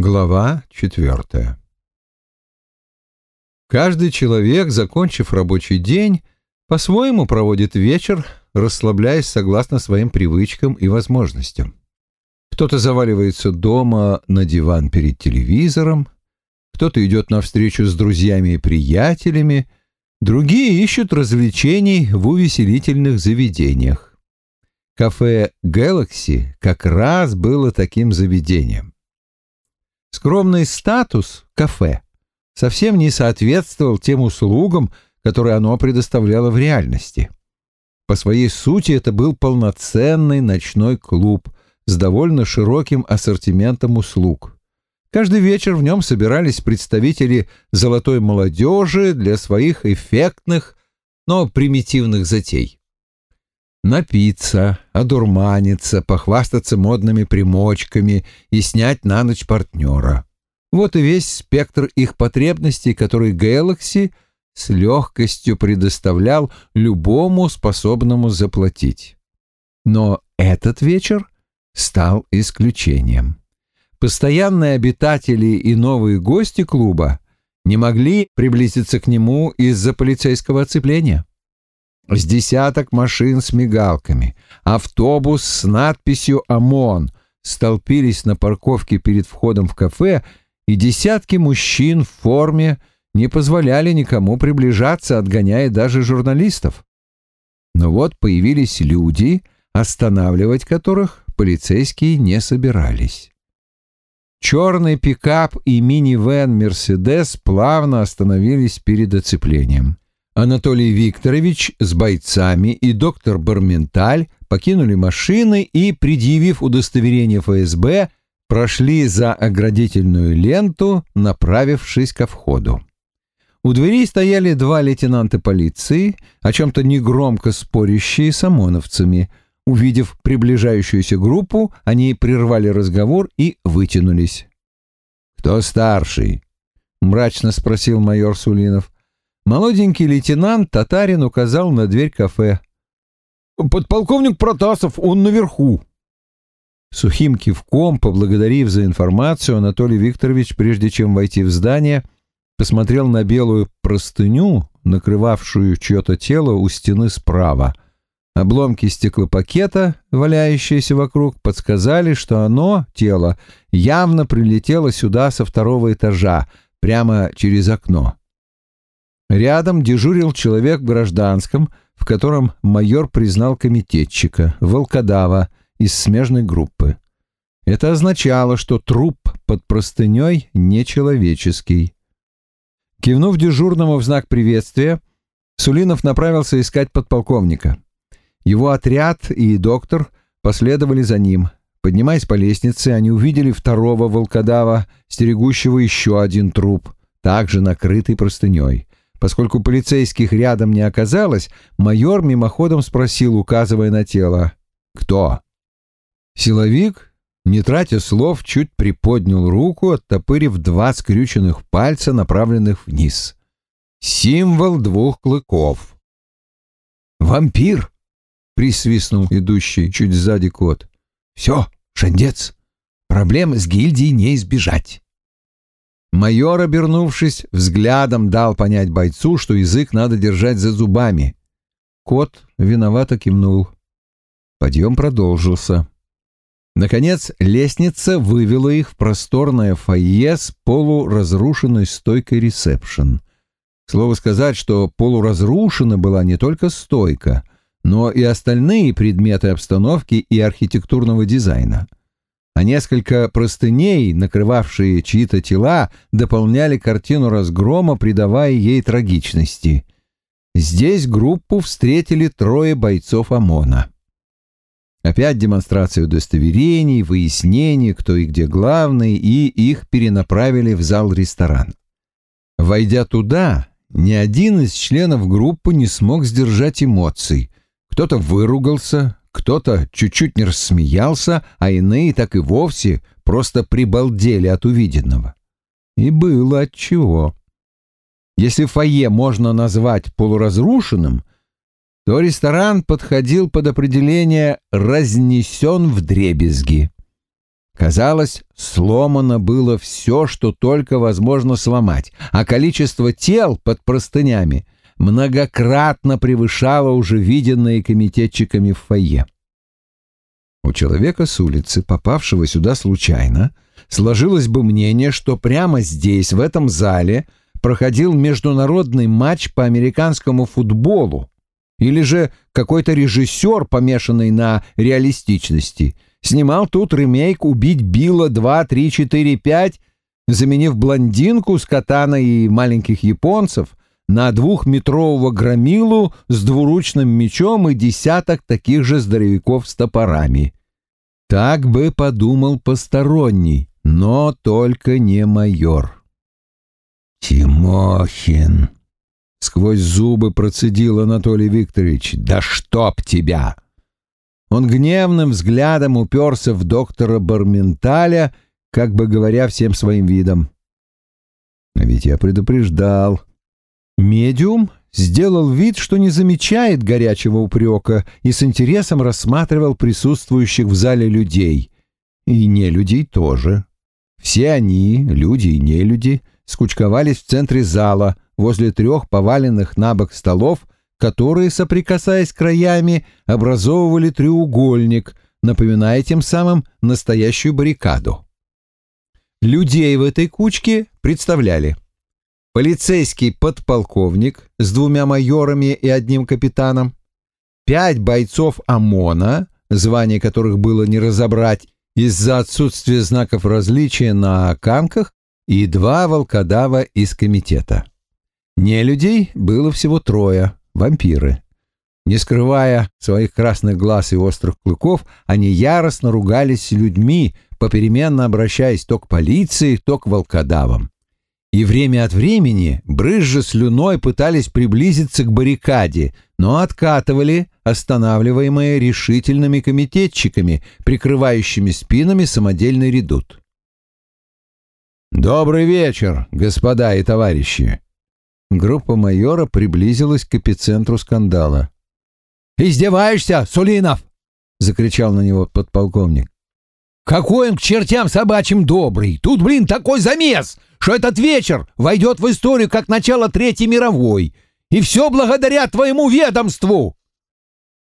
Глава четвертая Каждый человек, закончив рабочий день, по-своему проводит вечер, расслабляясь согласно своим привычкам и возможностям. Кто-то заваливается дома на диван перед телевизором, кто-то идет на встречу с друзьями и приятелями, другие ищут развлечений в увеселительных заведениях. Кафе «Гэлакси» как раз было таким заведением. Скромный статус кафе совсем не соответствовал тем услугам, которые оно предоставляло в реальности. По своей сути это был полноценный ночной клуб с довольно широким ассортиментом услуг. Каждый вечер в нем собирались представители золотой молодежи для своих эффектных, но примитивных затей напиться, одурманиться, похвастаться модными примочками и снять на ночь партнера. Вот и весь спектр их потребностей, который Galaxy с легкостью предоставлял любому способному заплатить. Но этот вечер стал исключением. Постоянные обитатели и новые гости клуба не могли приблизиться к нему из-за полицейского оцепления с десяток машин с мигалками, автобус с надписью «ОМОН» столпились на парковке перед входом в кафе, и десятки мужчин в форме не позволяли никому приближаться, отгоняя даже журналистов. Но вот появились люди, останавливать которых полицейские не собирались. Черный пикап и минивэн «Мерседес» плавно остановились перед оцеплением. Анатолий Викторович с бойцами и доктор Барменталь покинули машины и, предъявив удостоверение ФСБ, прошли за оградительную ленту, направившись ко входу. У дверей стояли два лейтенанта полиции, о чем-то негромко спорящие с ОМОНовцами. Увидев приближающуюся группу, они прервали разговор и вытянулись. «Кто старший?» — мрачно спросил майор Сулинов. Молоденький лейтенант Татарин указал на дверь кафе. «Подполковник Протасов, он наверху». Сухим кивком, поблагодарив за информацию, Анатолий Викторович, прежде чем войти в здание, посмотрел на белую простыню, накрывавшую чье-то тело у стены справа. Обломки стеклопакета, валяющиеся вокруг, подсказали, что оно, тело, явно прилетело сюда со второго этажа, прямо через окно. Рядом дежурил человек в гражданском, в котором майор признал комитетчика, волкодава из смежной группы. Это означало, что труп под простыней нечеловеческий. Кивнув дежурному в знак приветствия, Сулинов направился искать подполковника. Его отряд и доктор последовали за ним. Поднимаясь по лестнице, они увидели второго волкодава, стерегущего еще один труп, также накрытый простыней. Поскольку полицейских рядом не оказалось, майор мимоходом спросил, указывая на тело, «Кто?» Силовик, не тратя слов, чуть приподнял руку, оттопырив два скрюченных пальца, направленных вниз. Символ двух клыков. «Вампир!» — присвистнул идущий чуть сзади кот. «Все, шандец, проблем с гильдией не избежать». Майор, обернувшись, взглядом дал понять бойцу, что язык надо держать за зубами. Кот виновато кивнул. Подъем продолжился. Наконец, лестница вывела их в просторное фойе с полуразрушенной стойкой ресепшн. Слово сказать, что полуразрушена была не только стойка, но и остальные предметы обстановки и архитектурного дизайна а несколько простыней, накрывавшие чьи-то тела, дополняли картину разгрома, придавая ей трагичности. Здесь группу встретили трое бойцов ОМОНа. Опять демонстрация удостоверений, выяснение, кто и где главный, и их перенаправили в зал-ресторан. Войдя туда, ни один из членов группы не смог сдержать эмоций. Кто-то выругался, кто-то чуть-чуть не рассмеялся, а иные так и вовсе просто прибалдели от увиденного. И было отчего. Если фойе можно назвать полуразрушенным, то ресторан подходил под определение «разнесен в дребезги». Казалось, сломано было все, что только возможно сломать, а количество тел под простынями многократно превышало уже виденные комитетчиками в фойе. У человека с улицы, попавшего сюда случайно, сложилось бы мнение, что прямо здесь, в этом зале, проходил международный матч по американскому футболу, или же какой-то режиссер, помешанный на реалистичности, снимал тут ремейк «Убить Билла 2, 3, 4, 5», заменив блондинку с катаной и маленьких японцев на двухметрового громилу с двуручным мечом и десяток таких же здоровяков с топорами. Так бы подумал посторонний, но только не майор. «Тимохин!» — сквозь зубы процедил Анатолий Викторович. «Да чтоб тебя!» Он гневным взглядом уперся в доктора Барменталя, как бы говоря всем своим видом. «А ведь я предупреждал. Медиум сделал вид, что не замечает горячего упрека и с интересом рассматривал присутствующих в зале людей. И не людей тоже. Все они, люди и нелюди, скучковались в центре зала, возле трех поваленных на бок столов, которые, соприкасаясь краями, образовывали треугольник, напоминая тем самым настоящую баррикаду. Людей в этой кучке представляли – полицейский подполковник с двумя майорами и одним капитаном, пять бойцов ОМОНа, звание которых было не разобрать из-за отсутствия знаков различия на канках, и два волкодава из комитета. Не людей было всего трое, вампиры. Не скрывая своих красных глаз и острых клыков, они яростно ругались с людьми, попеременно обращаясь то к полиции, то к волкодавам и время от времени, брызжа слюной, пытались приблизиться к баррикаде, но откатывали, останавливаемые решительными комитетчиками, прикрывающими спинами самодельный редут. «Добрый вечер, господа и товарищи!» Группа майора приблизилась к эпицентру скандала. «Издеваешься, Сулинов?» — закричал на него подполковник. «Какой он к чертям собачьим добрый! Тут, блин, такой замес! что этот вечер войдет в историю как начало Третьей мировой. И все благодаря твоему ведомству!»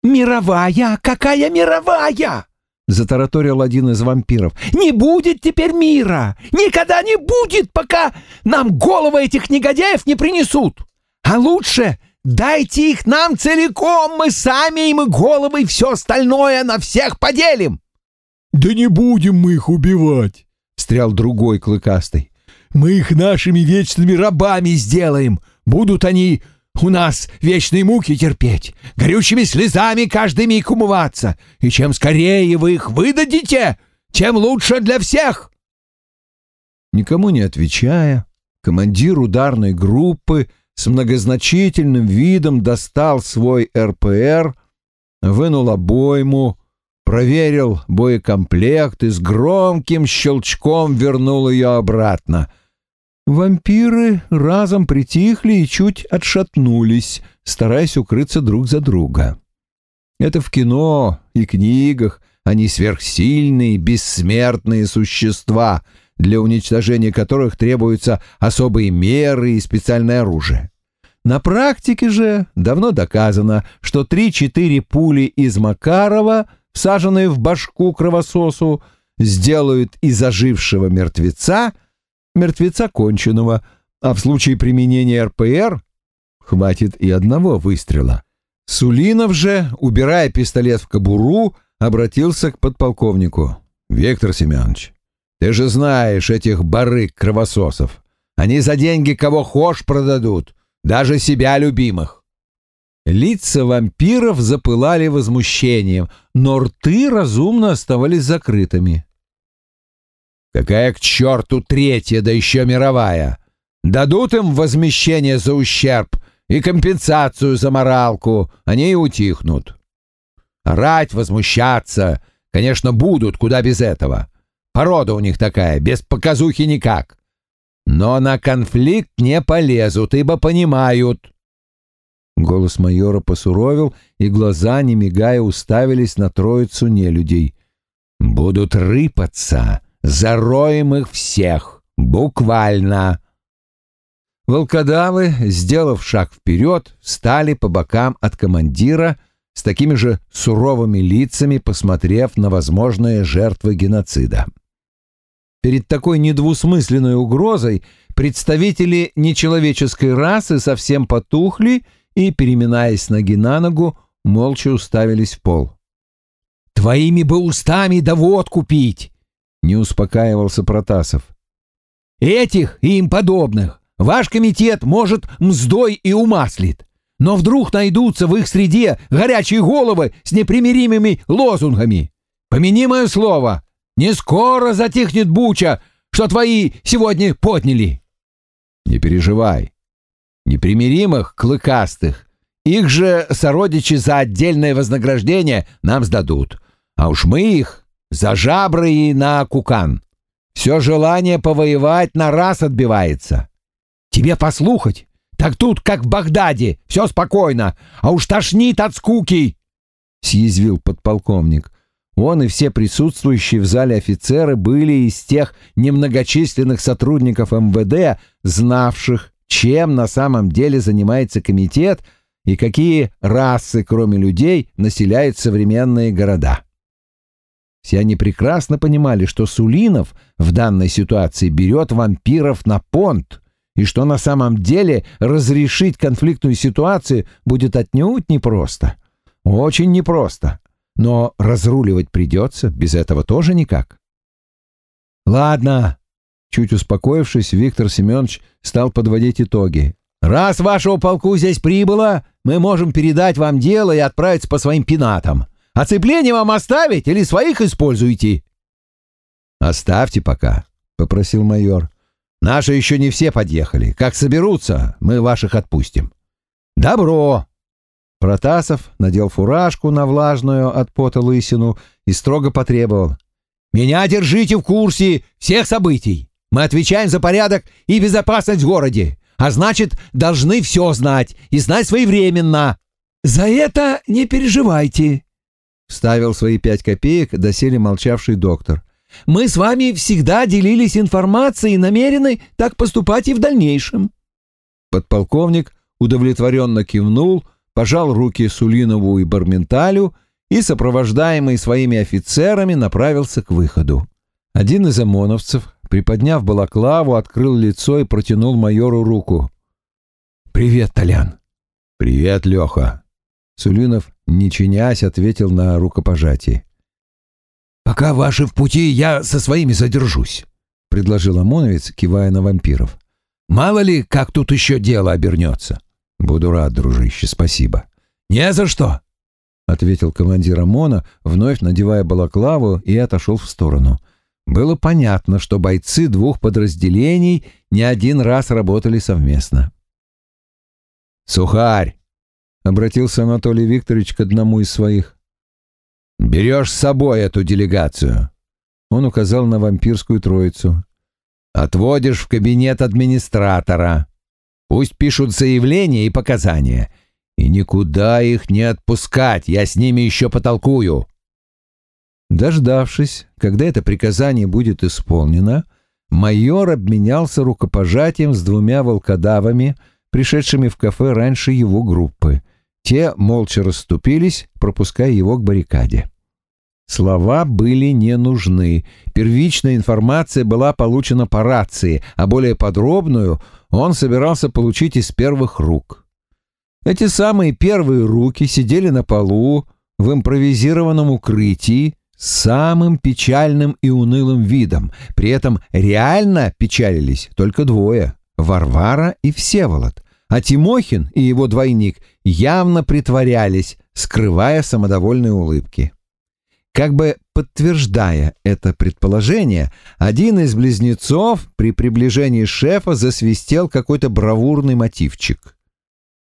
«Мировая? Какая мировая?» — затараторил один из вампиров. «Не будет теперь мира! Никогда не будет, пока нам головы этих негодяев не принесут! А лучше дайте их нам целиком, мы сами им и головы и все остальное на всех поделим!» «Да не будем мы их убивать!» — встрял другой клыкастый. Мы их нашими вечными рабами сделаем. Будут они у нас вечные муки терпеть, горючими слезами каждый миг умываться. И чем скорее вы их выдадите, тем лучше для всех. Никому не отвечая, командир ударной группы с многозначительным видом достал свой РПР, вынул обойму, проверил боекомплект и с громким щелчком вернул ее обратно — Вампиры разом притихли и чуть отшатнулись, стараясь укрыться друг за друга. Это в кино и книгах они сверхсильные, бессмертные существа, для уничтожения которых требуются особые меры и специальное оружие. На практике же давно доказано, что три-четыре пули из Макарова, всаженные в башку кровососу, сделают из ожившего мертвеца мертвеца конченого, а в случае применения РПР хватит и одного выстрела. Сулинов же, убирая пистолет в кобуру, обратился к подполковнику. «Виктор Семенович, ты же знаешь этих барык-кровососов. Они за деньги кого хошь продадут, даже себя любимых». Лица вампиров запылали возмущением, но рты разумно оставались закрытыми. Какая к черту третья, да еще мировая? Дадут им возмещение за ущерб и компенсацию за моралку, они и утихнут. Рать, возмущаться, конечно, будут, куда без этого. Порода у них такая, без показухи никак. Но на конфликт не полезут, ибо понимают. Голос майора посуровил, и глаза, не мигая, уставились на троицу нелюдей. Будут рыпаться, Зароем их всех, буквально. Волкодавы, сделав шаг вперед, встали по бокам от командира с такими же суровыми лицами, посмотрев на возможные жертвы геноцида. Перед такой недвусмысленной угрозой представители нечеловеческой расы совсем потухли и, переминаясь ноги на ногу, молча уставились в пол. «Твоими бы устами да водку пить!» — не успокаивался Протасов. «Этих и им подобных ваш комитет, может, мздой и умаслит. Но вдруг найдутся в их среде горячие головы с непримиримыми лозунгами. Помяни мое слово, не скоро затихнет буча, что твои сегодня подняли. Не переживай. Непримиримых, клыкастых, их же сородичи за отдельное вознаграждение нам сдадут. А уж мы их за жабры и на кукан. Все желание повоевать на раз отбивается. Тебе послухать? Так тут, как в Багдаде, все спокойно, а уж тошнит от скуки!» — съязвил подполковник. Он и все присутствующие в зале офицеры были из тех немногочисленных сотрудников МВД, знавших, чем на самом деле занимается комитет и какие расы, кроме людей, населяют современные города. Все они прекрасно понимали, что Сулинов в данной ситуации берет вампиров на понт, и что на самом деле разрешить конфликтную ситуацию будет отнюдь непросто. Очень непросто. Но разруливать придется, без этого тоже никак. «Ладно», — чуть успокоившись, Виктор Семенович стал подводить итоги. «Раз вашего полку здесь прибыло, мы можем передать вам дело и отправиться по своим пенатам. Оцепление вам оставить или своих используете?» «Оставьте пока», — попросил майор. «Наши еще не все подъехали. Как соберутся, мы ваших отпустим». «Добро», Протасов надел фуражку на влажную от пота лысину и строго потребовал. «Меня держите в курсе всех событий. Мы отвечаем за порядок и безопасность в городе, а значит, должны все знать и знать своевременно». «За это не переживайте», — вставил свои пять копеек доселе молчавший доктор. «Мы с вами всегда делились информацией и намерены так поступать и в дальнейшем». Подполковник удовлетворенно кивнул, пожал руки Сулинову и Барменталю и, сопровождаемый своими офицерами, направился к выходу. Один из ОМОНовцев, приподняв балаклаву, открыл лицо и протянул майору руку. «Привет, Толян!» «Привет, Леха!» Сулинов, не чинясь, ответил на рукопожатие. «Пока ваши в пути, я со своими задержусь», — предложил ОМОНовец, кивая на вампиров. «Мало ли, как тут еще дело обернется». «Буду рад, дружище, спасибо». «Не за что!» — ответил командир ОМОНа, вновь надевая балаклаву и отошел в сторону. Было понятно, что бойцы двух подразделений не один раз работали совместно. «Сухарь!» — обратился Анатолий Викторович к одному из своих. «Берешь с собой эту делегацию!» Он указал на вампирскую троицу. «Отводишь в кабинет администратора. Пусть пишут заявления и показания. И никуда их не отпускать, я с ними еще потолкую. Дождавшись, когда это приказание будет исполнено, майор обменялся рукопожатием с двумя волкодавами, пришедшими в кафе раньше его группы. Те молча расступились, пропуская его к баррикаде. Слова были не нужны. Первичная информация была получена по рации, а более подробную он собирался получить из первых рук. Эти самые первые руки сидели на полу в импровизированном укрытии самым печальным и унылым видом. При этом реально печалились только двое — Варвара и Всеволод. А Тимохин и его двойник явно притворялись, скрывая самодовольные улыбки. Как бы подтверждая это предположение, один из близнецов при приближении шефа засвистел какой-то бравурный мотивчик.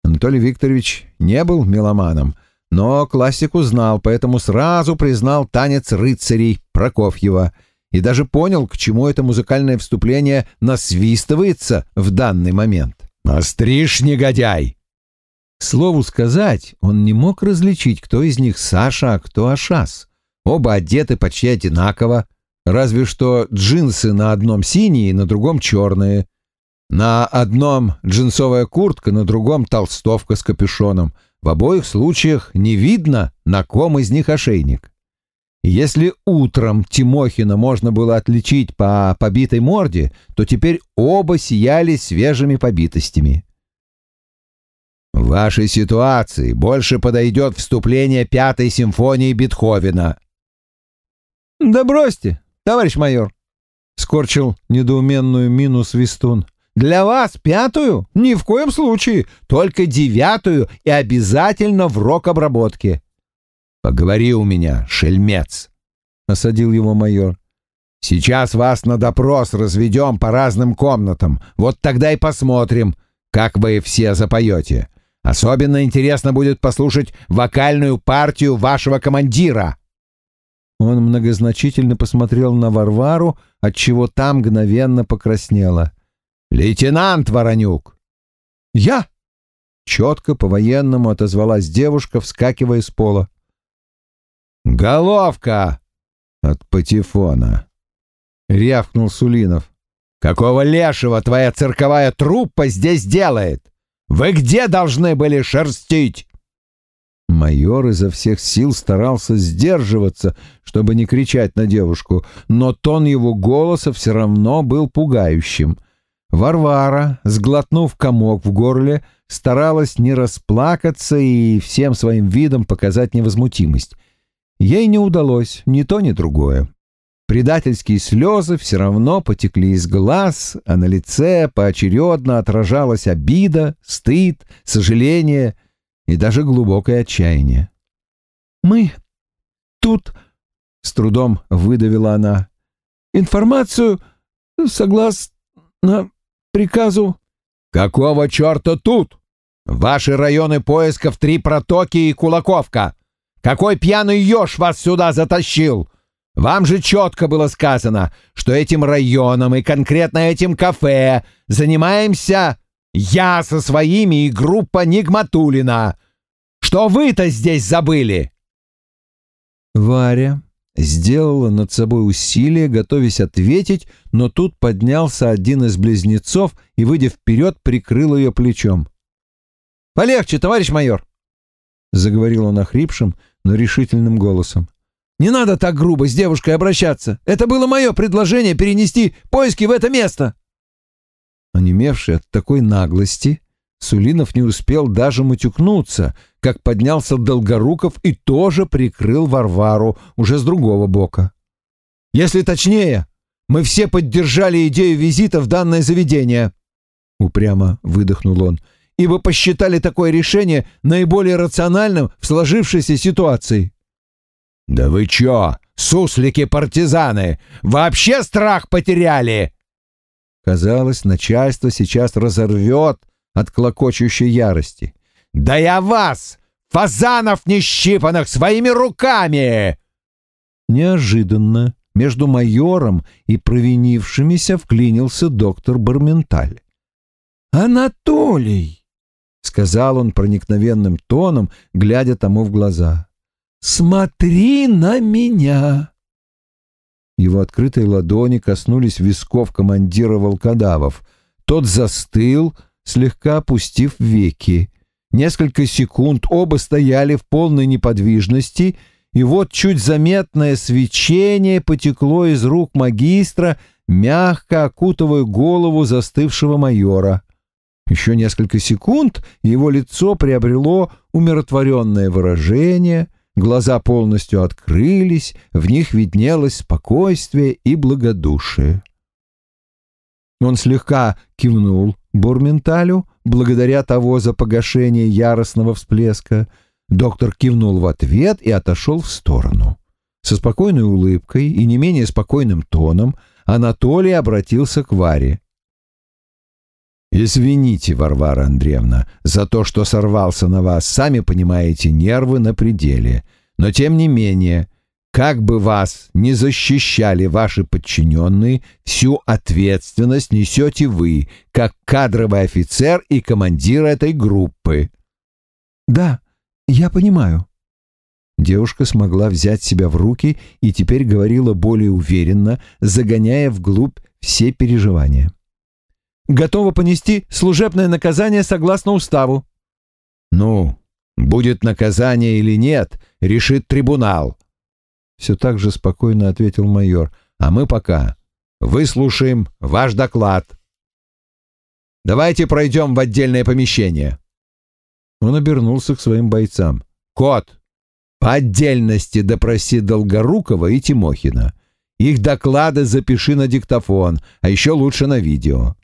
Анатолий Викторович не был меломаном, но классику знал, поэтому сразу признал танец рыцарей Прокофьева и даже понял, к чему это музыкальное вступление насвистывается в данный момент. «Остришь, негодяй!» К слову сказать, он не мог различить, кто из них Саша, а кто Ашас. Оба одеты почти одинаково, разве что джинсы на одном синие, на другом черные. На одном джинсовая куртка, на другом толстовка с капюшоном. В обоих случаях не видно, на ком из них ошейник. Если утром Тимохина можно было отличить по побитой морде, то теперь оба сияли свежими побитостями. В вашей ситуации больше подойдет вступление пятой симфонии Бетховена. Да бросьте, товарищ майор, скорчил недоуменную мину Свистун. Для вас пятую? Ни в коем случае, только девятую и обязательно в рок-обработке. Поговори у меня, шельмец, осадил его майор. Сейчас вас на допрос разведем по разным комнатам. Вот тогда и посмотрим, как вы все запоете. Особенно интересно будет послушать вокальную партию вашего командира». Он многозначительно посмотрел на Варвару, отчего там мгновенно покраснела. «Лейтенант Воронюк!» «Я?» — четко по-военному отозвалась девушка, вскакивая с пола. «Головка!» от патефона. Рявкнул Сулинов. «Какого лешего твоя цирковая труппа здесь делает? Вы где должны были шерстить?» Майор изо всех сил старался сдерживаться, чтобы не кричать на девушку, но тон его голоса все равно был пугающим. Варвара, сглотнув комок в горле, старалась не расплакаться и всем своим видом показать невозмутимость. Ей не удалось ни то, ни другое. Предательские слезы все равно потекли из глаз, а на лице поочередно отражалась обида, стыд, сожаление и даже глубокое отчаяние. «Мы тут...» — с трудом выдавила она. «Информацию согласно приказу...» «Какого черта тут? Ваши районы поисков Три Протоки и Кулаковка. Какой пьяный еж вас сюда затащил?» Вам же четко было сказано, что этим районом и конкретно этим кафе занимаемся я со своими и группа Нигматулина. Что вы-то здесь забыли?» Варя сделала над собой усилие, готовясь ответить, но тут поднялся один из близнецов и, выйдя вперед, прикрыл ее плечом. «Полегче, товарищ майор!» — заговорил он охрипшим, но решительным голосом. Не надо так грубо с девушкой обращаться. Это было мое предложение перенести поиски в это место. Онемевший от такой наглости, Сулинов не успел даже мутюкнуться, как поднялся Долгоруков и тоже прикрыл Варвару уже с другого бока. «Если точнее, мы все поддержали идею визита в данное заведение», — упрямо выдохнул он, «ибо посчитали такое решение наиболее рациональным в сложившейся ситуации». «Да вы чё, суслики-партизаны, вообще страх потеряли?» Казалось, начальство сейчас разорвет от клокочущей ярости. «Да я вас, фазанов нещипанных, своими руками!» Неожиданно между майором и провинившимися вклинился доктор Барменталь. «Анатолий!» — сказал он проникновенным тоном, глядя тому в глаза. «Смотри на меня!» Его открытые ладони коснулись висков командира волкодавов. Тот застыл, слегка опустив веки. Несколько секунд оба стояли в полной неподвижности, и вот чуть заметное свечение потекло из рук магистра, мягко окутывая голову застывшего майора. Еще несколько секунд его лицо приобрело умиротворенное выражение — Глаза полностью открылись, в них виднелось спокойствие и благодушие. Он слегка кивнул Бурменталю, благодаря того за погашение яростного всплеска. Доктор кивнул в ответ и отошел в сторону. Со спокойной улыбкой и не менее спокойным тоном Анатолий обратился к Варе. «Извините, Варвара Андреевна, за то, что сорвался на вас, сами понимаете, нервы на пределе. Но тем не менее, как бы вас ни защищали ваши подчиненные, всю ответственность несете вы, как кадровый офицер и командир этой группы». «Да, я понимаю». Девушка смогла взять себя в руки и теперь говорила более уверенно, загоняя вглубь все переживания. «Готова понести служебное наказание согласно уставу». «Ну, будет наказание или нет, решит трибунал», — все так же спокойно ответил майор. «А мы пока выслушаем ваш доклад». «Давайте пройдем в отдельное помещение». Он обернулся к своим бойцам. «Кот, по отдельности допроси Долгорукова и Тимохина. Их доклады запиши на диктофон, а еще лучше на видео.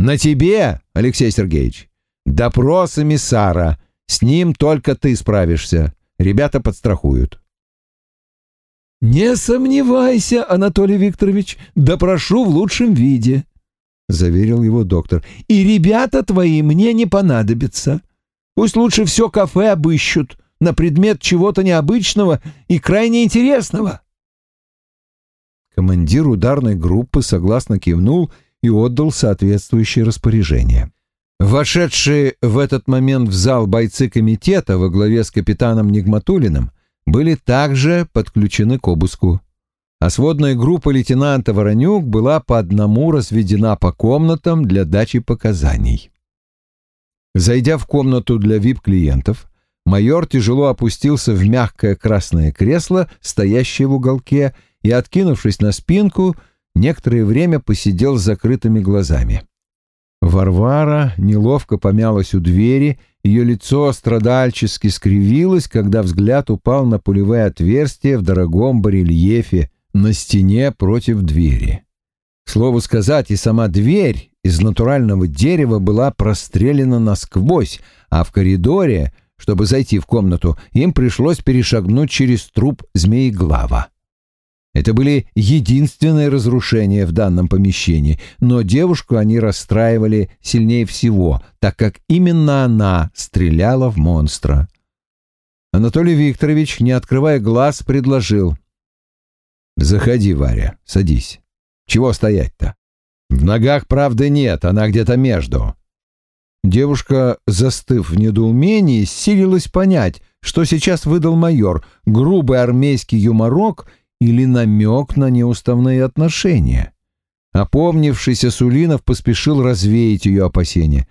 На тебе, Алексей Сергеевич, допрос эмиссара. С ним только ты справишься. Ребята подстрахуют. «Не сомневайся, Анатолий Викторович, допрошу в лучшем виде», — заверил его доктор. «И ребята твои мне не понадобятся. Пусть лучше все кафе обыщут, на предмет чего-то необычного и крайне интересного. Командир ударной группы согласно кивнул и отдал соответствующее распоряжение. Вошедшие в этот момент в зал бойцы комитета во главе с капитаном Нигматулиным были также подключены к обыску. А сводная группа лейтенанта Воронюк была по одному разведена по комнатам для дачи показаний. Зайдя в комнату для вип-клиентов, майор тяжело опустился в мягкое красное кресло, стоящее в уголке, и, откинувшись на спинку, некоторое время посидел с закрытыми глазами. Варвара неловко помялась у двери, ее лицо страдальчески скривилось, когда взгляд упал на пулевые отверстия в дорогом барельефе на стене против двери. К слову сказать, и сама дверь из натурального дерева была прострелена насквозь, а в коридоре чтобы зайти в комнату, им пришлось перешагнуть через труп змееглава. Это были единственные разрушения в данном помещении, но девушку они расстраивали сильнее всего, так как именно она стреляла в монстра. Анатолий Викторович, не открывая глаз, предложил. «Заходи, Варя, садись. Чего стоять-то? В ногах правды нет, она где-то между. Девушка, застыв в недоумении, силилась понять, что сейчас выдал майор, грубый армейский юморок или намек на неуставные отношения. Опомнившийся Сулинов поспешил развеять ее опасения.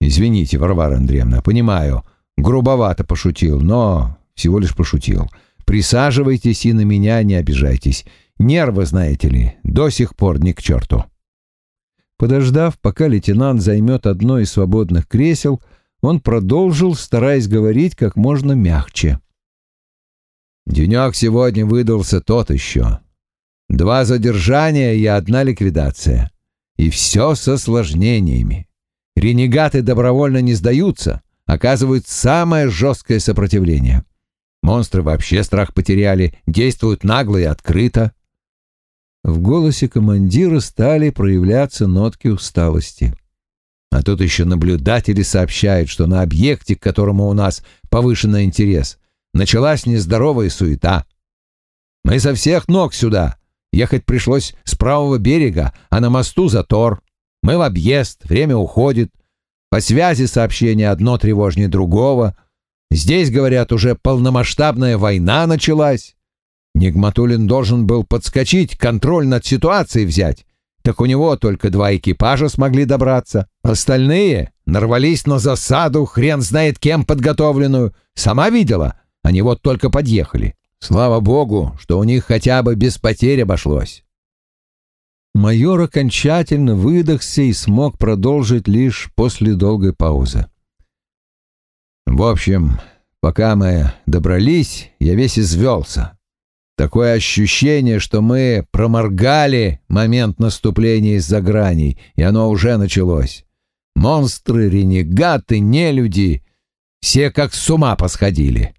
«Извините, Варвара Андреевна, понимаю, грубовато пошутил, но всего лишь пошутил. Присаживайтесь и на меня не обижайтесь. Нервы, знаете ли, до сих пор ни к черту». Подождав, пока лейтенант займет одно из свободных кресел, он продолжил, стараясь говорить как можно мягче. «Денек сегодня выдался тот еще. Два задержания и одна ликвидация. И все с осложнениями. Ренегаты добровольно не сдаются, оказывают самое жесткое сопротивление. Монстры вообще страх потеряли, действуют нагло и открыто. В голосе командира стали проявляться нотки усталости. А тут еще наблюдатели сообщают, что на объекте, к которому у нас повышенный интерес, началась нездоровая суета. Мы со всех ног сюда. Ехать пришлось с правого берега, а на мосту затор. Мы в объезд, время уходит. По связи сообщения одно тревожнее другого. Здесь, говорят, уже полномасштабная война началась. Нигматулин должен был подскочить, контроль над ситуацией взять. Так у него только два экипажа смогли добраться. Остальные нарвались на засаду, хрен знает кем подготовленную. Сама видела? Они вот только подъехали. Слава богу, что у них хотя бы без потерь обошлось. Майор окончательно выдохся и смог продолжить лишь после долгой паузы. В общем, пока мы добрались, я весь извелся. Такое ощущение, что мы проморгали момент наступления из-за граней, и оно уже началось. Монстры, ренегаты, нелюди — все как с ума посходили.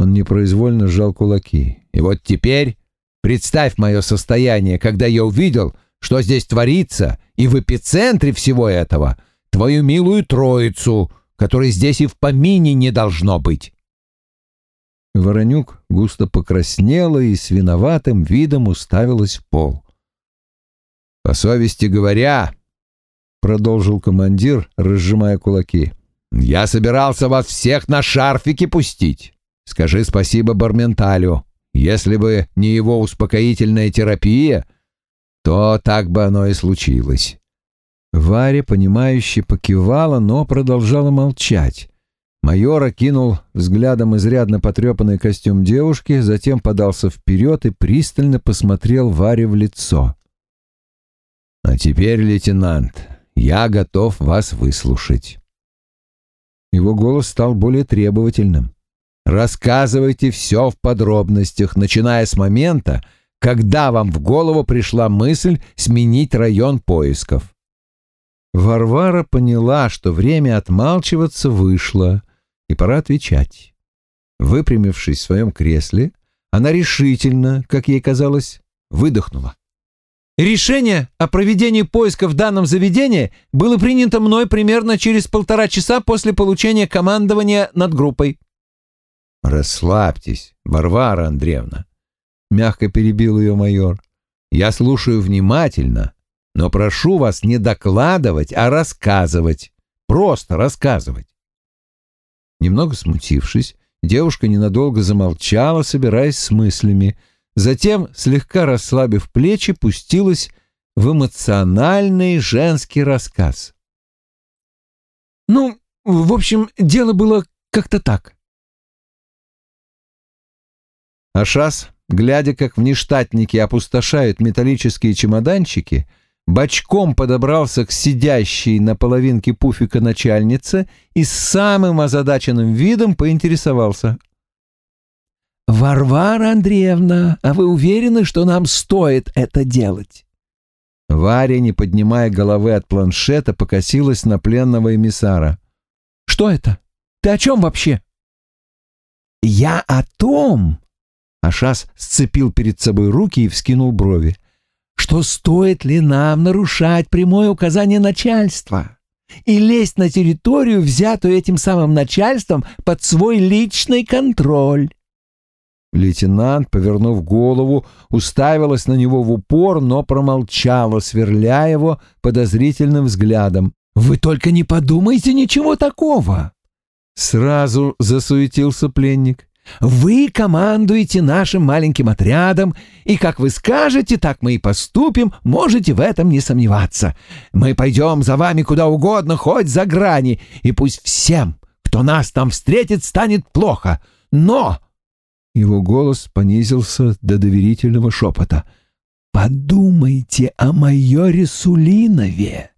Он непроизвольно сжал кулаки. И вот теперь представь мое состояние, когда я увидел, что здесь творится, и в эпицентре всего этого — твою милую троицу, которой здесь и в помине не должно быть. Воронюк густо покраснела и с виноватым видом уставилась в пол. «По совести говоря», — продолжил командир, разжимая кулаки, — «я собирался вас всех на шарфики пустить. Скажи спасибо Барменталю. Если бы не его успокоительная терапия, то так бы оно и случилось. Варя, понимающе покивала, но продолжала молчать. Майор окинул взглядом изрядно потрепанный костюм девушки, затем подался вперед и пристально посмотрел Варе в лицо. «А теперь, лейтенант, я готов вас выслушать». Его голос стал более требовательным. «Рассказывайте все в подробностях, начиная с момента, когда вам в голову пришла мысль сменить район поисков». Варвара поняла, что время отмалчиваться вышло, и пора отвечать. Выпрямившись в своем кресле, она решительно, как ей казалось, выдохнула. Решение о проведении поиска в данном заведении было принято мной примерно через полтора часа после получения командования над группой. «Расслабьтесь, Варвара Андреевна», — мягко перебил ее майор. «Я слушаю внимательно, но прошу вас не докладывать, а рассказывать. Просто рассказывать». Немного смутившись, девушка ненадолго замолчала, собираясь с мыслями — Затем, слегка расслабив плечи, пустилась в эмоциональный женский рассказ. «Ну, в общем, дело было как-то так». Ашас, глядя, как внештатники опустошают металлические чемоданчики, бочком подобрался к сидящей на половинке пуфика начальнице и с самым озадаченным видом поинтересовался. «Варвара Андреевна, а вы уверены, что нам стоит это делать?» Варя, не поднимая головы от планшета, покосилась на пленного эмиссара. «Что это? Ты о чем вообще?» «Я о том...» Ашас сцепил перед собой руки и вскинул брови. «Что стоит ли нам нарушать прямое указание начальства и лезть на территорию, взятую этим самым начальством под свой личный контроль?» Лейтенант, повернув голову, уставилась на него в упор, но промолчала, сверля его подозрительным взглядом. «Вы только не подумайте ничего такого!» Сразу засуетился пленник. «Вы командуете нашим маленьким отрядом, и как вы скажете, так мы и поступим, можете в этом не сомневаться. Мы пойдем за вами куда угодно, хоть за грани, и пусть всем, кто нас там встретит, станет плохо. Но его голос понизился до доверительного шепота. «Подумайте о майоре Сулинове.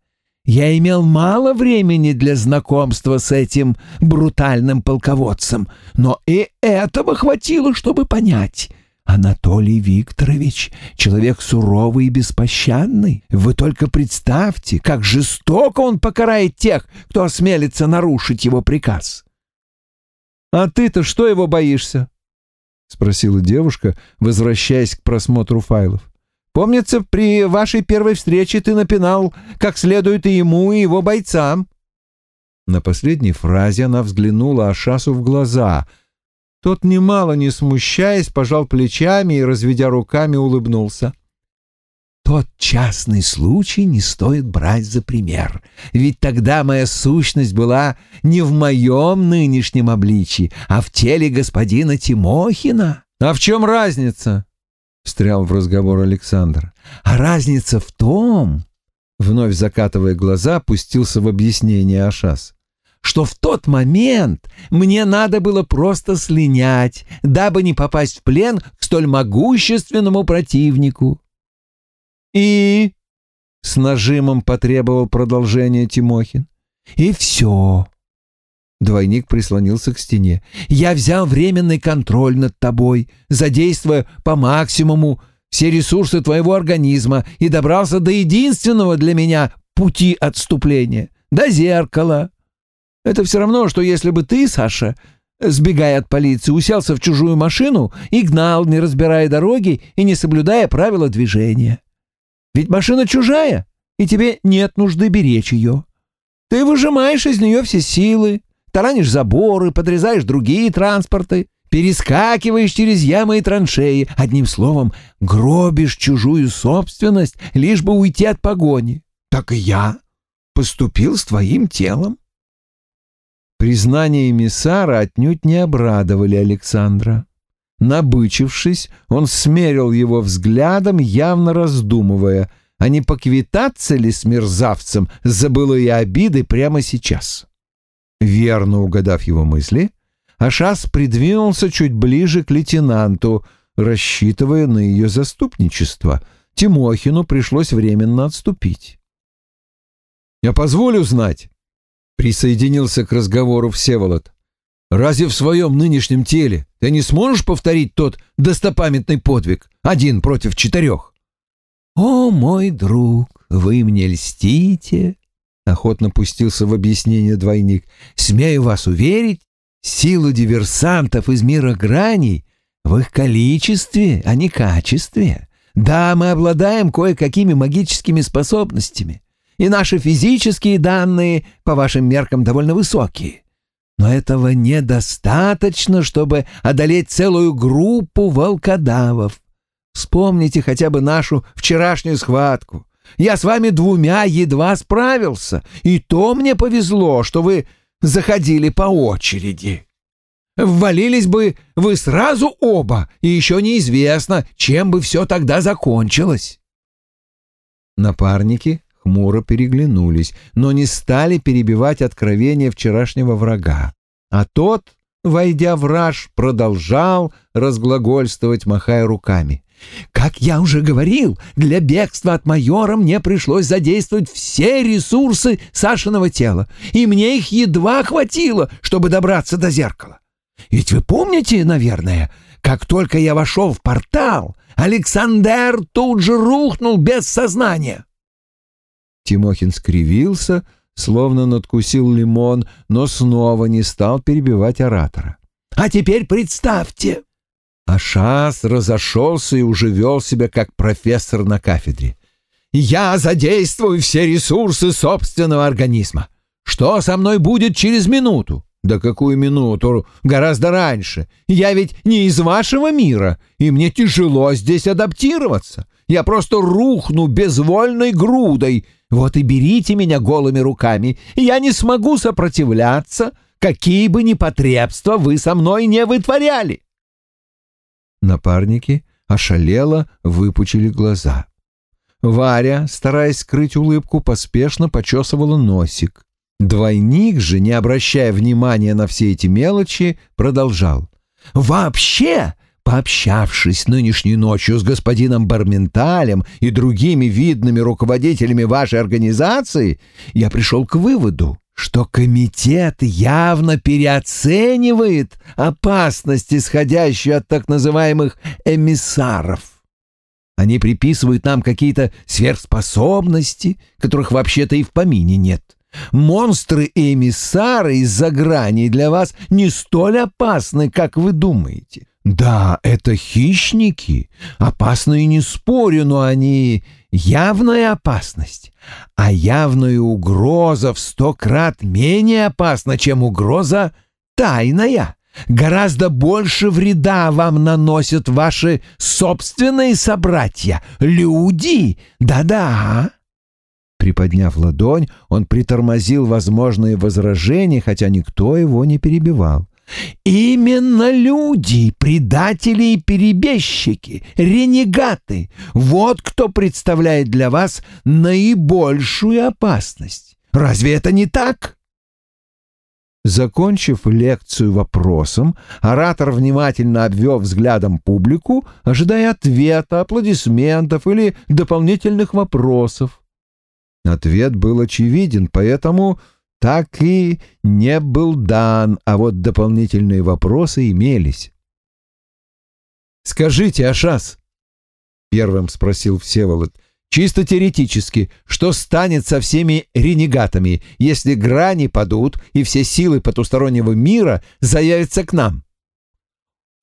Я имел мало времени для знакомства с этим брутальным полководцем, но и этого хватило, чтобы понять». Анатолий Викторович — человек суровый и беспощадный. Вы только представьте, как жестоко он покарает тех, кто осмелится нарушить его приказ. — А ты-то что его боишься? — спросила девушка, возвращаясь к просмотру файлов. «Помнится, при вашей первой встрече ты напинал как следует и ему, и его бойцам». На последней фразе она взглянула Ашасу в глаза. Тот, немало не смущаясь, пожал плечами и, разведя руками, улыбнулся. Тот частный случай не стоит брать за пример, ведь тогда моя сущность была не в моем нынешнем обличии, а в теле господина Тимохина. А в чем разница? — встрял в разговор Александр. А разница в том, вновь закатывая глаза, пустился в объяснение Ашас, что в тот момент мне надо было просто слинять, дабы не попасть в плен к столь могущественному противнику. «И?» — с нажимом потребовал продолжение Тимохин. «И все». Двойник прислонился к стене. «Я взял временный контроль над тобой, задействуя по максимуму все ресурсы твоего организма и добрался до единственного для меня пути отступления — до зеркала. Это все равно, что если бы ты, Саша, сбегая от полиции, уселся в чужую машину и гнал, не разбирая дороги и не соблюдая правила движения. Ведь машина чужая, и тебе нет нужды беречь ее. Ты выжимаешь из нее все силы, таранишь заборы, подрезаешь другие транспорты, перескакиваешь через ямы и траншеи, одним словом, гробишь чужую собственность, лишь бы уйти от погони. Так и я поступил с твоим телом. Признания эмиссара отнюдь не обрадовали Александра. Набычившись, он смерил его взглядом, явно раздумывая, а не поквитаться ли с мерзавцем за былые обиды прямо сейчас. Верно угадав его мысли, Ашас придвинулся чуть ближе к лейтенанту, рассчитывая на ее заступничество. Тимохину пришлось временно отступить. «Я позволю знать», — присоединился к разговору Всеволод. «Разве в своем нынешнем теле ты не сможешь повторить тот достопамятный подвиг, один против четырех?» «О, мой друг, вы мне льстите!» — охотно пустился в объяснение двойник. «Смею вас уверить, силу диверсантов из мира граней в их количестве, а не качестве. Да, мы обладаем кое-какими магическими способностями, и наши физические данные, по вашим меркам, довольно высокие. Но этого недостаточно, чтобы одолеть целую группу волкодавов. Вспомните хотя бы нашу вчерашнюю схватку. Я с вами двумя едва справился, и то мне повезло, что вы заходили по очереди. Ввалились бы вы сразу оба, и еще неизвестно, чем бы все тогда закончилось. Напарники хмуро переглянулись, но не стали перебивать откровение вчерашнего врага. А тот, войдя в раж, продолжал разглагольствовать, махая руками. Как я уже говорил, для бегства от майора мне пришлось задействовать все ресурсы Сашиного тела, и мне их едва хватило, чтобы добраться до зеркала. Ведь вы помните, наверное, как только я вошел в портал, Александр тут же рухнул без сознания. Тимохин скривился, словно надкусил лимон, но снова не стал перебивать оратора. «А теперь представьте, Ашас разошелся и уже вел себя как профессор на кафедре. «Я задействую все ресурсы собственного организма. Что со мной будет через минуту?» «Да какую минуту? Гораздо раньше. Я ведь не из вашего мира, и мне тяжело здесь адаптироваться. Я просто рухну безвольной грудой. Вот и берите меня голыми руками. Я не смогу сопротивляться, какие бы непотребства вы со мной не вытворяли». Напарники ошалело выпучили глаза. Варя, стараясь скрыть улыбку, поспешно почесывала носик. Двойник же, не обращая внимания на все эти мелочи, продолжал. «Вообще, пообщавшись нынешней ночью с господином Барменталем и другими видными руководителями вашей организации, я пришел к выводу, что комитет явно переоценивает опасность, исходящую от так называемых эмиссаров. Они приписывают нам какие-то сверхспособности, которых вообще-то и в помине нет. Монстры и эмиссары из-за грани для вас не столь опасны, как вы думаете. Да, это хищники, опасные не спорю, но они явная опасность, а явная угроза в сто крат менее опасна, чем угроза тайная. Гораздо больше вреда вам наносят ваши собственные собратья, люди, да-да. Приподняв ладонь, он притормозил возможные возражения, хотя никто его не перебивал. Именно люди, предатели и перебежчики, ренегаты, вот кто представляет для вас наибольшую опасность. Разве это не так? Закончив лекцию вопросом, оратор внимательно обвел взглядом публику, ожидая ответа, аплодисментов или дополнительных вопросов. Ответ был очевиден, поэтому так и не был дан, а вот дополнительные вопросы имелись. «Скажите, Ашас», — первым спросил Всеволод, — «чисто теоретически, что станет со всеми ренегатами, если грани падут и все силы потустороннего мира заявятся к нам?»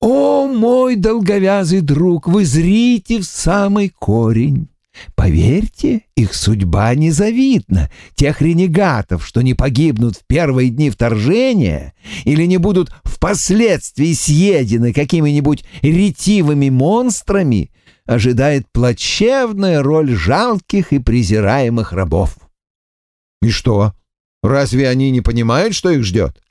«О, мой долговязый друг, вы зрите в самый корень!» Поверьте, их судьба незавидна. Тех ренегатов, что не погибнут в первые дни вторжения или не будут впоследствии съедены какими-нибудь ретивыми монстрами, ожидает плачевная роль жалких и презираемых рабов. И что, разве они не понимают, что их ждет?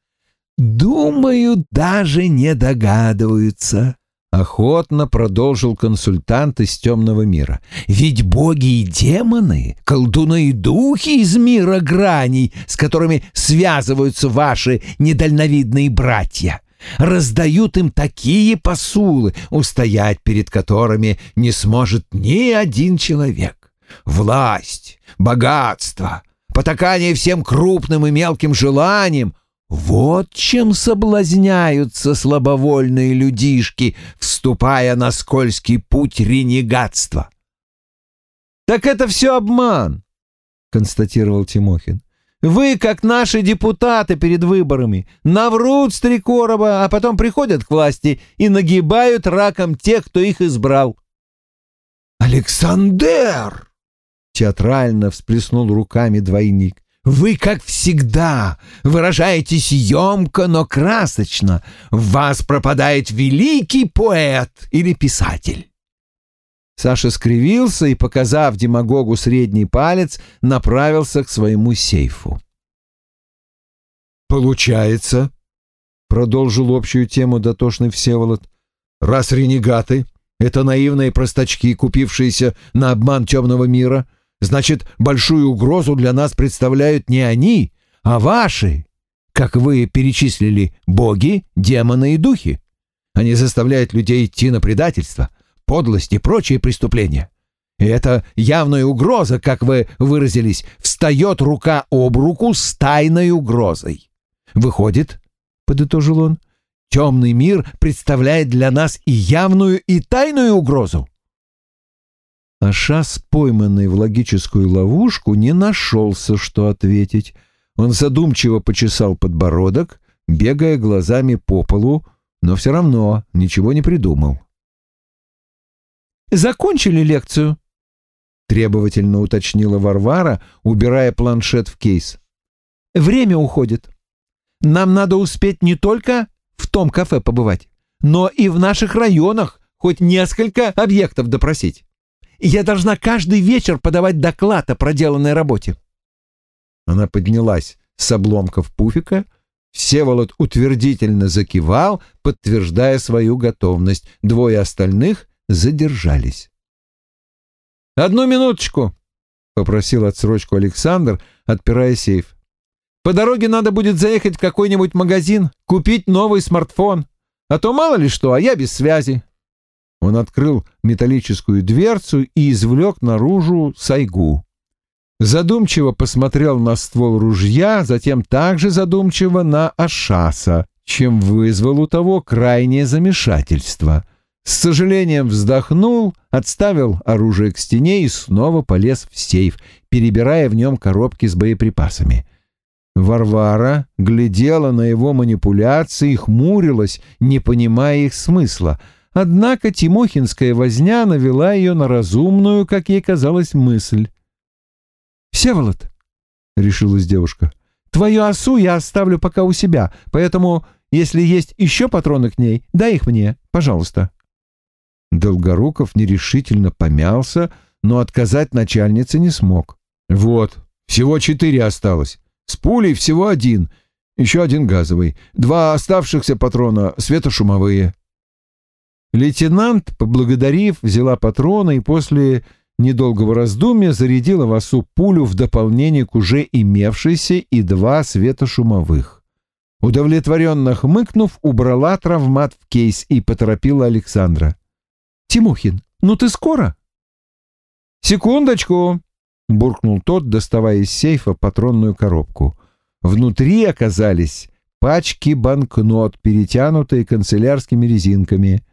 Думаю, даже не догадываются. Охотно продолжил консультант из темного мира. «Ведь боги и демоны, колдуны и духи из мира граней, с которыми связываются ваши недальновидные братья, раздают им такие посулы, устоять перед которыми не сможет ни один человек. Власть, богатство, потакание всем крупным и мелким желаниям, вот чем соблазняются слабовольные людишки, вступая на скользкий путь ренегатства. «Так это все обман», — констатировал Тимохин. «Вы, как наши депутаты перед выборами, наврут с а потом приходят к власти и нагибают раком тех, кто их избрал». «Александр!» — театрально всплеснул руками двойник. Вы, как всегда, выражаетесь емко, но красочно. В вас пропадает великий поэт или писатель. Саша скривился и, показав демагогу средний палец, направился к своему сейфу. «Получается», — продолжил общую тему дотошный Всеволод, «раз ренегаты — это наивные простачки, купившиеся на обман темного мира — Значит, большую угрозу для нас представляют не они, а ваши, как вы перечислили, боги, демоны и духи. Они заставляют людей идти на предательство, подлость и прочие преступления. И это явная угроза, как вы выразились, встает рука об руку с тайной угрозой. Выходит, — подытожил он, — темный мир представляет для нас и явную, и тайную угрозу. А Шас, пойманный в логическую ловушку, не нашелся, что ответить. Он задумчиво почесал подбородок, бегая глазами по полу, но все равно ничего не придумал. «Закончили лекцию?» — требовательно уточнила Варвара, убирая планшет в кейс. «Время уходит. Нам надо успеть не только в том кафе побывать, но и в наших районах хоть несколько объектов допросить» я должна каждый вечер подавать доклад о проделанной работе». Она поднялась с обломков пуфика, Всеволод утвердительно закивал, подтверждая свою готовность. Двое остальных задержались. «Одну минуточку», — попросил отсрочку Александр, отпирая сейф. «По дороге надо будет заехать в какой-нибудь магазин, купить новый смартфон. А то мало ли что, а я без связи. Он открыл металлическую дверцу и извлек наружу сайгу. Задумчиво посмотрел на ствол ружья, затем также задумчиво на Ашаса, чем вызвал у того крайнее замешательство. С сожалением вздохнул, отставил оружие к стене и снова полез в сейф, перебирая в нем коробки с боеприпасами. Варвара глядела на его манипуляции и хмурилась, не понимая их смысла — Однако Тимохинская возня навела ее на разумную, как ей казалось, мысль. «Всеволод», — решилась девушка, — «твою осу я оставлю пока у себя, поэтому, если есть еще патроны к ней, дай их мне, пожалуйста». Долгоруков нерешительно помялся, но отказать начальнице не смог. «Вот, всего четыре осталось. С пулей всего один, еще один газовый, два оставшихся патрона светошумовые». Лейтенант, поблагодарив, взяла патроны и после недолгого раздумья зарядила в осу пулю в дополнение к уже имевшейся и два светошумовых. Удовлетворенно хмыкнув, убрала травмат в кейс и поторопила Александра. «Тимохин, ну ты скоро?» «Секундочку!» — буркнул тот, доставая из сейфа патронную коробку. Внутри оказались пачки банкнот, перетянутые канцелярскими резинками.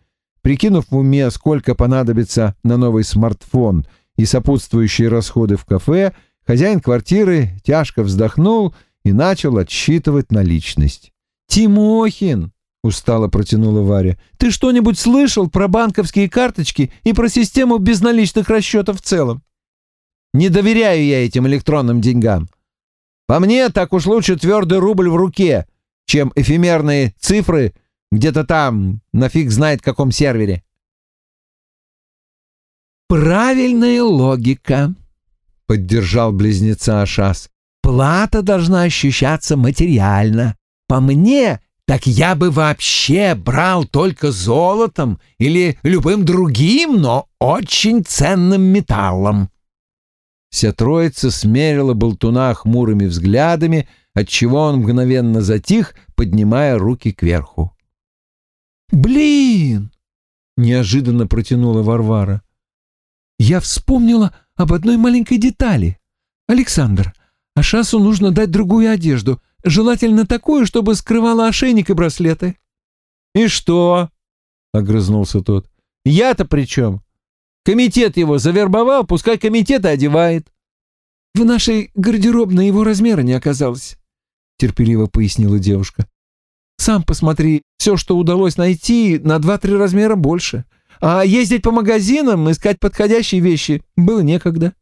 Прикинув в уме, сколько понадобится на новый смартфон и сопутствующие расходы в кафе, хозяин квартиры тяжко вздохнул и начал отсчитывать наличность. «Тимохин!» — устало протянула Варя. «Ты что-нибудь слышал про банковские карточки и про систему безналичных расчетов в целом?» «Не доверяю я этим электронным деньгам. По мне, так уж лучше твердый рубль в руке, чем эфемерные цифры — где-то там, на фиг знает каком сервере. «Правильная логика», — поддержал близнеца Ашас. «Плата должна ощущаться материально. По мне, так я бы вообще брал только золотом или любым другим, но очень ценным металлом. Вся троица смерила болтуна хмурыми взглядами, отчего он мгновенно затих, поднимая руки кверху. «Блин!» — неожиданно протянула Варвара. «Я вспомнила об одной маленькой детали. Александр, Ашасу нужно дать другую одежду, желательно такую, чтобы скрывала ошейник и браслеты». «И что?» — огрызнулся тот. «Я-то при чем? Комитет его завербовал, пускай комитет одевает». «В нашей гардеробной его размера не оказалось», — терпеливо пояснила девушка. «Сам посмотри, все, что удалось найти, на два-три размера больше. А ездить по магазинам, искать подходящие вещи было некогда».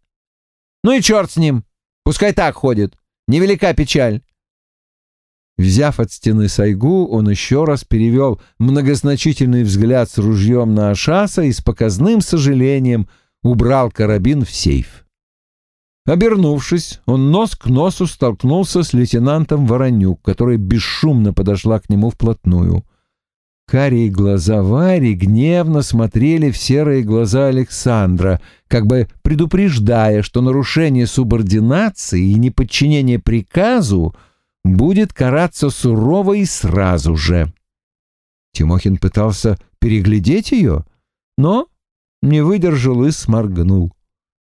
«Ну и черт с ним! Пускай так ходит. Невелика печаль. Взяв от стены сайгу, он еще раз перевел многозначительный взгляд с ружьем на Ашаса и с показным сожалением убрал карабин в сейф. Обернувшись, он нос к носу столкнулся с лейтенантом Воронюк, которая бесшумно подошла к нему вплотную. Карие глаза Вари гневно смотрели в серые глаза Александра, как бы предупреждая, что нарушение субординации и неподчинение приказу будет караться сурово и сразу же. Тимохин пытался переглядеть ее, но не выдержал и сморгнул.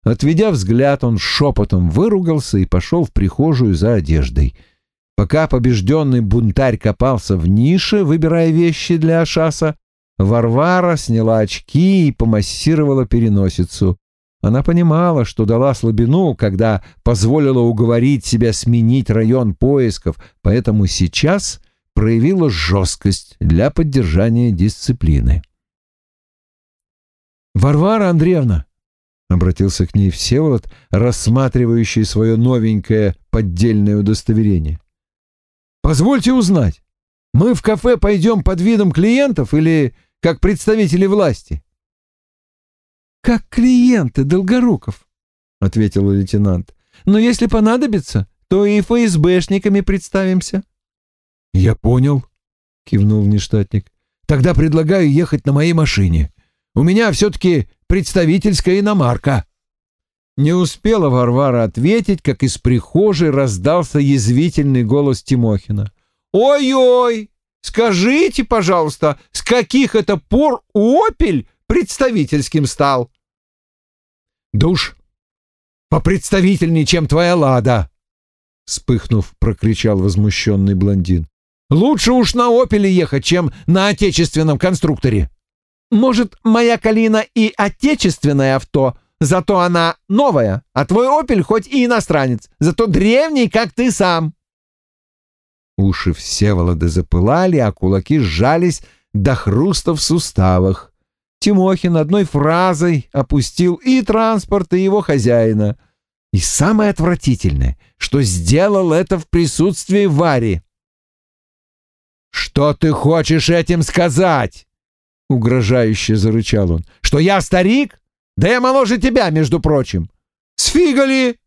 Отведя взгляд, он шепотом выругался и пошел в прихожую за одеждой — Пока побежденный бунтарь копался в нише, выбирая вещи для Ашаса, Варвара сняла очки и помассировала переносицу. Она понимала, что дала слабину, когда позволила уговорить себя сменить район поисков, поэтому сейчас проявила жесткость для поддержания дисциплины. «Варвара Андреевна!» — обратился к ней Всеволод, рассматривающий свое новенькое поддельное удостоверение. Позвольте узнать, мы в кафе пойдем под видом клиентов или как представители власти? Как клиенты, Долгоруков, ответил лейтенант. Но если понадобится, то и ФСБшниками представимся. Я понял, кивнул внештатник. Тогда предлагаю ехать на моей машине. У меня все-таки представительская иномарка. Не успела Варвара ответить, как из прихожей раздался язвительный голос Тимохина. «Ой-ой! Скажите, пожалуйста, с каких это пор «Опель» представительским стал?» «Да уж попредставительней, чем твоя «Лада», — вспыхнув, прокричал возмущенный блондин. «Лучше уж на «Опеле» ехать, чем на отечественном конструкторе». «Может, моя «Калина» и отечественное авто?» Зато она новая, а твой «Опель» хоть и иностранец, зато древний, как ты сам». Уши Всеволода запылали, а кулаки сжались до хруста в суставах. Тимохин одной фразой опустил и транспорт, и его хозяина. И самое отвратительное, что сделал это в присутствии Вари. «Что ты хочешь этим сказать?» — угрожающе зарычал он. «Что я старик? Да я моложе тебя, между прочим. Сфигали!»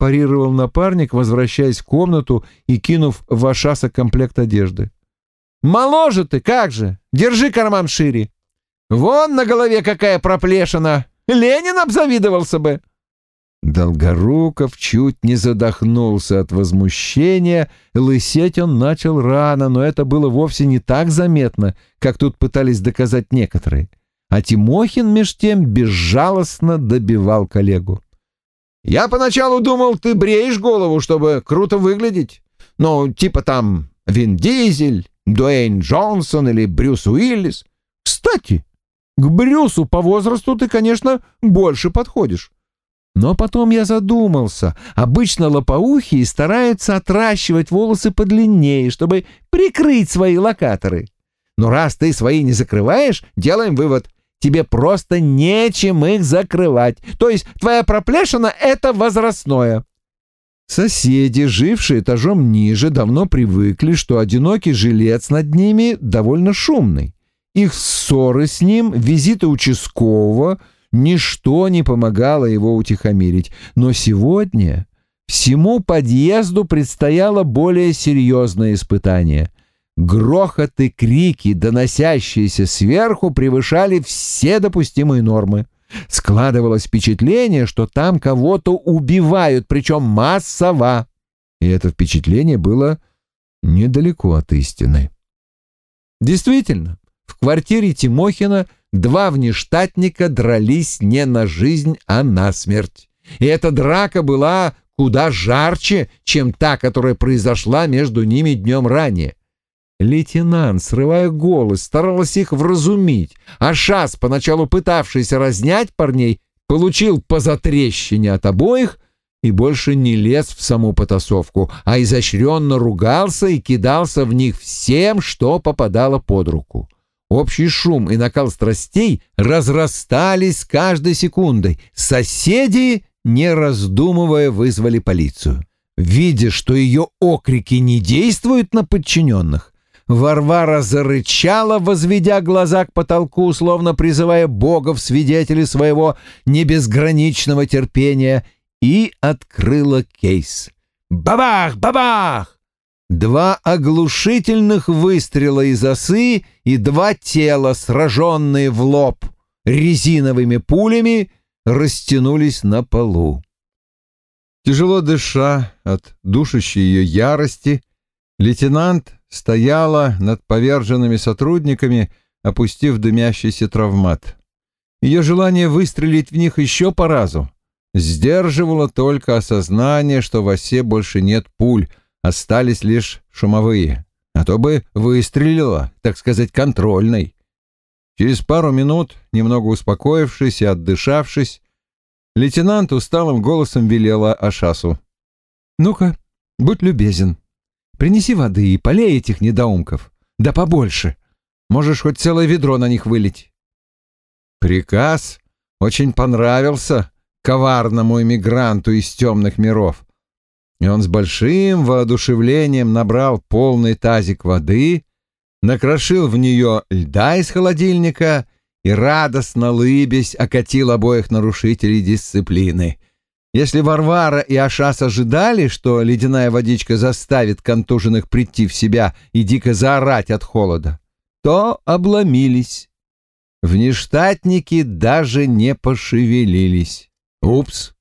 парировал напарник, возвращаясь в комнату и кинув в Ашаса комплект одежды. «Моложе ты, как же! Держи карман шире! Вон на голове какая проплешина! Ленин обзавидовался бы!» Долгоруков чуть не задохнулся от возмущения. Лысеть он начал рано, но это было вовсе не так заметно, как тут пытались доказать некоторые а Тимохин меж тем безжалостно добивал коллегу. «Я поначалу думал, ты бреешь голову, чтобы круто выглядеть. Ну, типа там Вин Дизель, Дуэйн Джонсон или Брюс Уиллис. Кстати, к Брюсу по возрасту ты, конечно, больше подходишь. Но потом я задумался. Обычно лопоухие стараются отращивать волосы подлиннее, чтобы прикрыть свои локаторы. Но раз ты свои не закрываешь, делаем вывод. Тебе просто нечем их закрывать. То есть твоя проплешина — это возрастное. Соседи, жившие этажом ниже, давно привыкли, что одинокий жилец над ними довольно шумный. Их ссоры с ним, визиты участкового, ничто не помогало его утихомирить. Но сегодня всему подъезду предстояло более серьезное испытание. Грохот и крики, доносящиеся сверху, превышали все допустимые нормы. Складывалось впечатление, что там кого-то убивают, причем массово. И это впечатление было недалеко от истины. Действительно, квартире Тимохина два внештатника дрались не на жизнь, а на смерть. И эта драка была куда жарче, чем та, которая произошла между ними днем ранее. Лейтенант, срывая голос, старался их вразумить, а Шас, поначалу пытавшийся разнять парней, получил по затрещине от обоих и больше не лез в саму потасовку, а изощренно ругался и кидался в них всем, что попадало под руку. Общий шум и накал страстей разрастались каждой секундой. Соседи, не раздумывая, вызвали полицию. Видя, что ее окрики не действуют на подчиненных, Варвара зарычала, возведя глаза к потолку, словно призывая Бога в свидетели своего небезграничного терпения, и открыла кейс. «Бабах! Бабах!» Два оглушительных выстрела из осы и два тела, сраженные в лоб резиновыми пулями, растянулись на полу. Тяжело дыша от душащей ее ярости, лейтенант стояла над поверженными сотрудниками, опустив дымящийся травмат. Ее желание выстрелить в них еще по разу сдерживало только осознание, что в осе больше нет пуль, остались лишь шумовые, а то бы выстрелила, так сказать, контрольной. Через пару минут, немного успокоившись и отдышавшись, лейтенант усталым голосом велела Ашасу. «Ну-ка, будь любезен, принеси воды и полей этих недоумков, да побольше. Можешь хоть целое ведро на них вылить». Приказ очень понравился коварному эмигранту из темных миров и он с большим воодушевлением набрал полный тазик воды, накрошил в нее льда из холодильника и, радостно лыбясь, окатил обоих нарушителей дисциплины. Если Варвара и Ашас ожидали, что ледяная водичка заставит контуженных прийти в себя и дико заорать от холода, то обломились. Внештатники даже не пошевелились. Упс!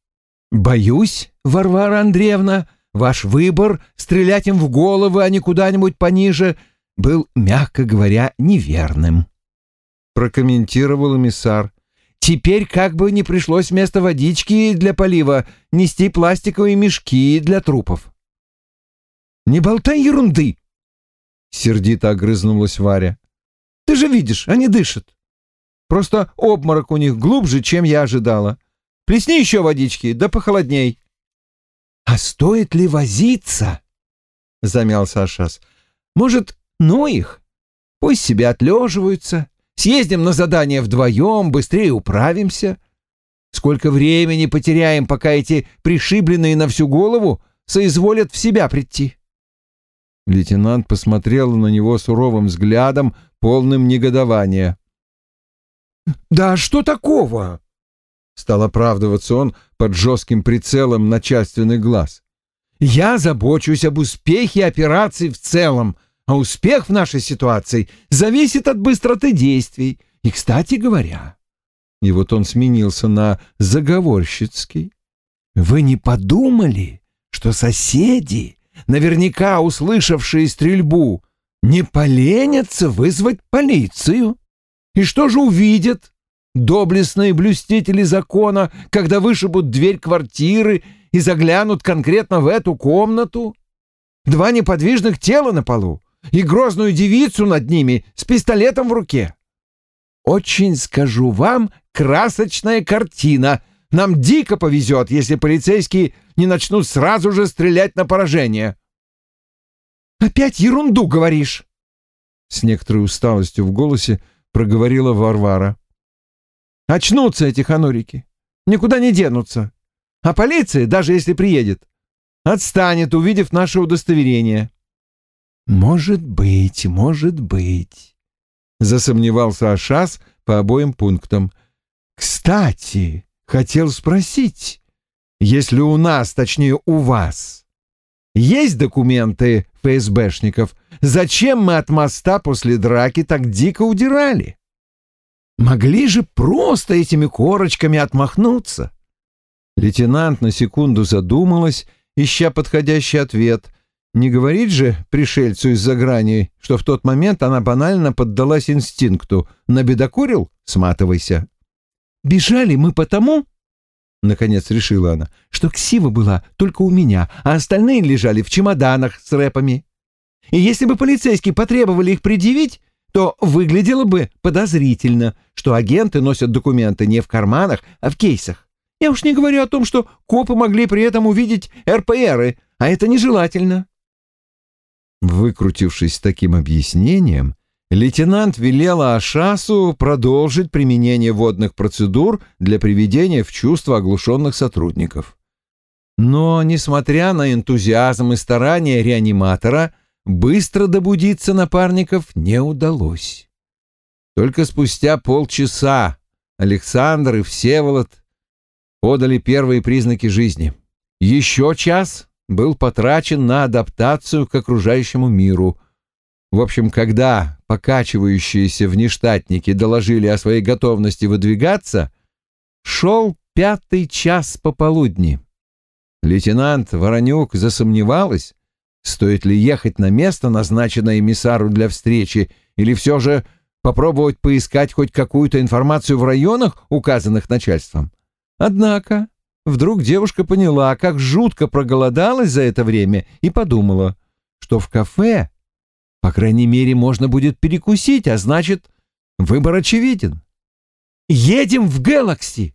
«Боюсь, Варвара Андреевна, ваш выбор — стрелять им в головы, а не куда-нибудь пониже — был, мягко говоря, неверным», — прокомментировал эмиссар. «Теперь как бы не пришлось вместо водички для полива нести пластиковые мешки для трупов». «Не болтай ерунды!» — сердито огрызнулась Варя. «Ты же видишь, они дышат. Просто обморок у них глубже, чем я ожидала. Плесни еще водички, да похолодней. — А стоит ли возиться? — замялся Ашас. — Может, ну их? Пусть себе отлеживаются. Съездим на задание вдвоем, быстрее управимся. Сколько времени потеряем, пока эти пришибленные на всю голову соизволят в себя прийти? Лейтенант посмотрел на него суровым взглядом, полным негодования. «Да что такого?» Стал оправдываться он под жестким прицелом начальственных глаз. «Я забочусь об успехе операции в целом, а успех в нашей ситуации зависит от быстроты действий. И, кстати говоря...» И вот он сменился на заговорщицкий. «Вы не подумали, что соседи, наверняка услышавшие стрельбу, не поленятся вызвать полицию? И что же увидят, доблестные блюстители закона, когда вышибут дверь квартиры и заглянут конкретно в эту комнату? Два неподвижных тела на полу и грозную девицу над ними с пистолетом в руке. Очень, скажу вам, красочная картина. Нам дико повезет, если полицейские не начнут сразу же стрелять на поражение. «Опять ерунду говоришь!» С некоторой усталостью в голосе проговорила Варвара. Очнутся эти ханурики. Никуда не денутся. А полиция, даже если приедет, отстанет, увидев наше удостоверение. Может быть, может быть, засомневался Ашас по обоим пунктам. Кстати, хотел спросить, если у нас, точнее у вас, есть документы ФСБшников, зачем мы от моста после драки так дико удирали? Могли же просто этими корочками отмахнуться. Лейтенант на секунду задумалась, ища подходящий ответ. Не говорит же пришельцу из-за грани, что в тот момент она банально поддалась инстинкту. Набедокурил? Сматывайся. «Бежали мы потому, — наконец решила она, — что ксива была только у меня, а остальные лежали в чемоданах с рэпами. И если бы полицейские потребовали их предъявить, то выглядело бы подозрительно, что агенты носят документы не в карманах, а в кейсах. Я уж не говорю о том, что копы могли при этом увидеть РПРы, а это нежелательно. Выкрутившись таким объяснением, лейтенант велела Ашасу продолжить применение водных процедур для приведения в чувство оглушенных сотрудников. Но, несмотря на энтузиазм и старания реаниматора, быстро добудиться напарников не удалось. Только спустя полчаса Александр и Всеволод подали первые признаки жизни. Еще час был потрачен на адаптацию к окружающему миру. В общем, когда покачивающиеся внештатники доложили о своей готовности выдвигаться, шел пятый час пополудни. Лейтенант Воронюк засомневалась, стоит ли ехать на место, назначенное эмиссару для встречи, или все же попробовать поискать хоть какую-то информацию в районах, указанных начальством. Однако вдруг девушка поняла, как жутко проголодалась за это время и подумала, что в кафе, по крайней мере, можно будет перекусить, а значит, выбор очевиден. «Едем в Гэлакси!»